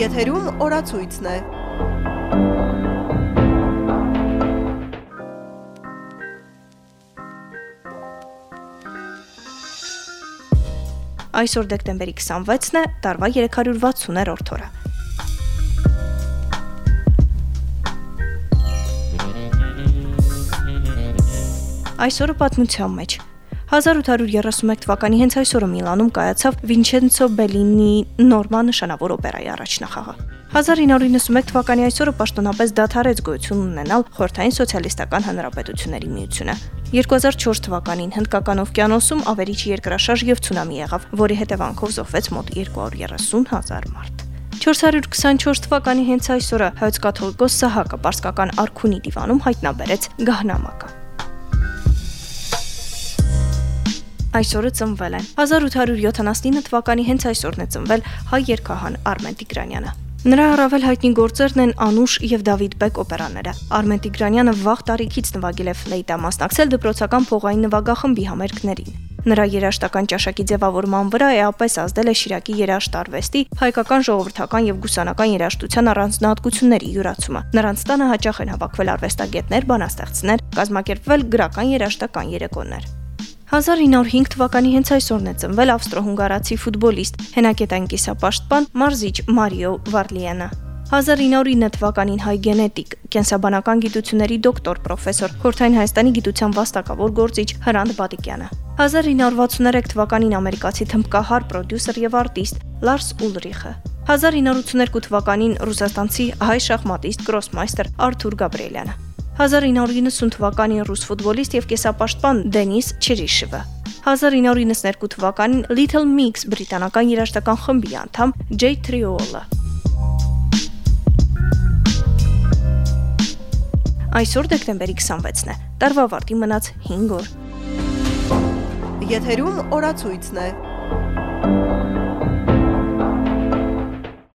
Եթերում օրացույցն է։ Այսօր դեկտեմբերի 26-ն է, տարվա 360-րդ օրը։ Այսօրը պատմության մեջ 1831 թվականի հենց այսօրը Միլանում կայացավ Վինչենցո Բելինի Նորմա նշանավոր օպերայի առաջնախաղը։ 1991 թվականի այսօրը պաշտոնապես դադարեց գոյություն ունենալ Խորհրդային սոցիալիստական հանրապետությունների միությունը։ 2004 թվականին հնդկական օվկիանոսում ավերիչ երկրաշարժ եւ ցունամի եղավ, որի հետևանքով զոհվեց մոտ 230.000 մարդ։ 424 թվականի հենց այսօրը հայոց կաթողիկոս Սահակը Պարսկական արքունի դիվանում հայտնաբերեց գահնամակը։ այսօրը ծնվել են։ 1879 թվականի հենց այսօրն է ծնվել հայ երգահան Արմեն Տիգրանյանը։ Նրա առավել հայտնի գործերն են Անուշ եւ Դավիթ Բեկ օպերաները։ Արմեն Տիգրանյանը վաղ տարիքից նվագել է ֆլեյտա, մասնակցել դպրոցական փողային նվագախմբի համերգներին։ Նրա երաշտական ճաշակի ձևավորման վրա էապես ազդել է Շիրակի երաշտարվեստի, հայկական ժողովրդական եւ գուսանական երաշտության առանձնահատկությունների յուրացումը։ Նրանց տանը հաճախ են հավաքվել արվեստագետներ, բանաստեղծներ, կազմակերպվել գրական երաշտական երեկոներ։ 1905 թվականի հենց այսօրն է ծնվել ավստրո-հունգարացի ֆուտբոլիստ, հենակետային կիսապաշտպան Մարզիչ Մարիո Վարլիանը։ 1909 թվականին հայ գենետիկ, կենսաբանական գիտությունների դոկտոր, պրոֆեսոր, Խորթային Հայաստանի գիտության վաստակավոր գործիչ Հրանտ Բադիկյանը։ 1963 թվականին ամերիկացի թմբկահար, պրոդյուսեր եւ արտիստ Լարս Ուլրիխը։ 1982 թվականին ռուսաստանցի հայ շախմատիստ, գրոսմայստեր Արթուր Գաբրիելյանը։ 1990 թվականին ռուս ֆուտբոլիստ եւ կեսապաշտպան Դենիս Չերիշևը 1992 թվականին Little Mix բրիտանական երաժշտական խմբի անդամ J Triola Այսօր դեկտեմբերի 26-ն է։ Տարվա վարտի մնաց 5 օր։ Եթերում օրացույցն է։